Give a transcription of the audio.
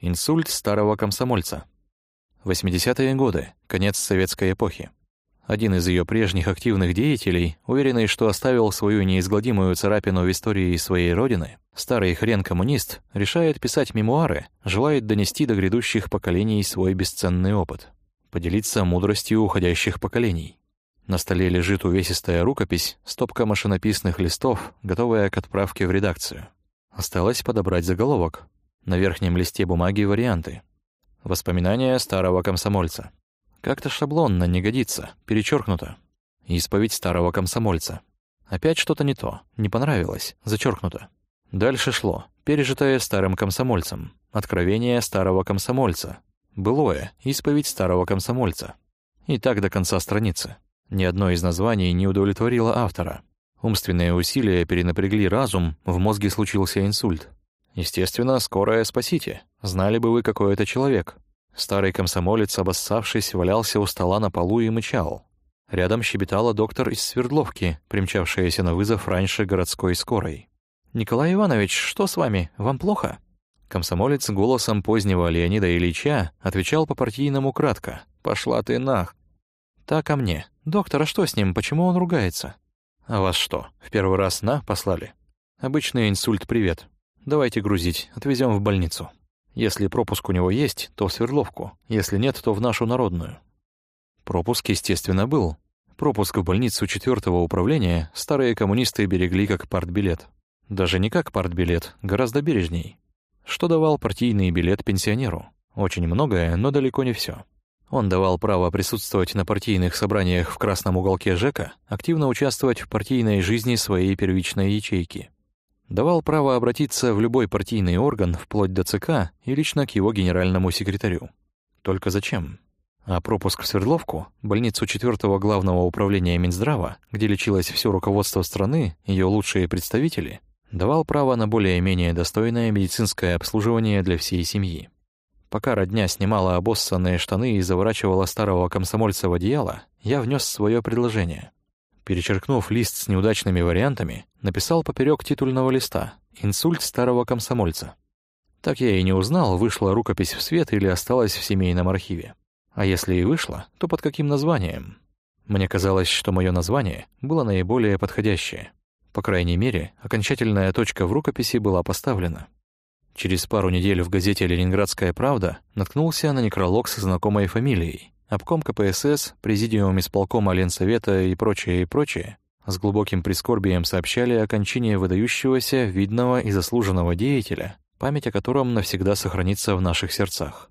Инсульт старого комсомольца. 80-е годы, конец советской эпохи. Один из ее прежних активных деятелей, уверенный, что оставил свою неизгладимую царапину в истории своей родины, старый хрен-коммунист, решает писать мемуары, желает донести до грядущих поколений свой бесценный опыт, поделиться мудростью уходящих поколений. На столе лежит увесистая рукопись, стопка машинописных листов, готовая к отправке в редакцию. Осталось подобрать заголовок. На верхнем листе бумаги варианты. Воспоминания старого комсомольца. Как-то шаблонно, не годится, перечеркнуто. Исповедь старого комсомольца. Опять что-то не то, не понравилось, зачеркнуто. Дальше шло. Пережитое старым комсомольцем. Откровение старого комсомольца. Былое. Исповедь старого комсомольца. И так до конца страницы. Ни одно из названий не удовлетворило автора. Умственные усилия перенапрягли разум, в мозге случился инсульт. Естественно, скорая спасите. Знали бы вы, какой это человек. Старый комсомолец, обоссавшись, валялся у стола на полу и мычал. Рядом щебетала доктор из Свердловки, примчавшаяся на вызов раньше городской скорой. «Николай Иванович, что с вами? Вам плохо?» Комсомолец голосом позднего Леонида Ильича отвечал по-партийному кратко. «Пошла ты нах!» «Так ко мне. Доктор, а что с ним? Почему он ругается?» «А вас что, в первый раз на послали?» «Обычный инсульт, привет. Давайте грузить, отвезем в больницу». Если пропуск у него есть, то в Свердловку, если нет, то в нашу народную. Пропуск, естественно, был. Пропуск в больницу четвертого управления старые коммунисты берегли как партбилет. Даже не как партбилет, гораздо бережней. Что давал партийный билет пенсионеру? Очень многое, но далеко не все. Он давал право присутствовать на партийных собраниях в красном уголке ЖЭКа, активно участвовать в партийной жизни своей первичной ячейки давал право обратиться в любой партийный орган, вплоть до ЦК и лично к его генеральному секретарю. Только зачем? А пропуск в Свердловку, больницу четвертого главного управления Минздрава, где лечилось все руководство страны, ее лучшие представители, давал право на более-менее достойное медицинское обслуживание для всей семьи. Пока родня снимала обоссанные штаны и заворачивала старого комсомольца в одеяло, я внес свое предложение — Перечеркнув лист с неудачными вариантами, написал поперек титульного листа «Инсульт старого комсомольца». Так я и не узнал, вышла рукопись в свет или осталась в семейном архиве. А если и вышла, то под каким названием? Мне казалось, что мое название было наиболее подходящее. По крайней мере, окончательная точка в рукописи была поставлена. Через пару недель в газете «Ленинградская правда» наткнулся на некролог со знакомой фамилией Обком КПСС, Президиум исполкома Ленсовета и прочее, и прочее с глубоким прискорбием сообщали о кончине выдающегося, видного и заслуженного деятеля, память о котором навсегда сохранится в наших сердцах.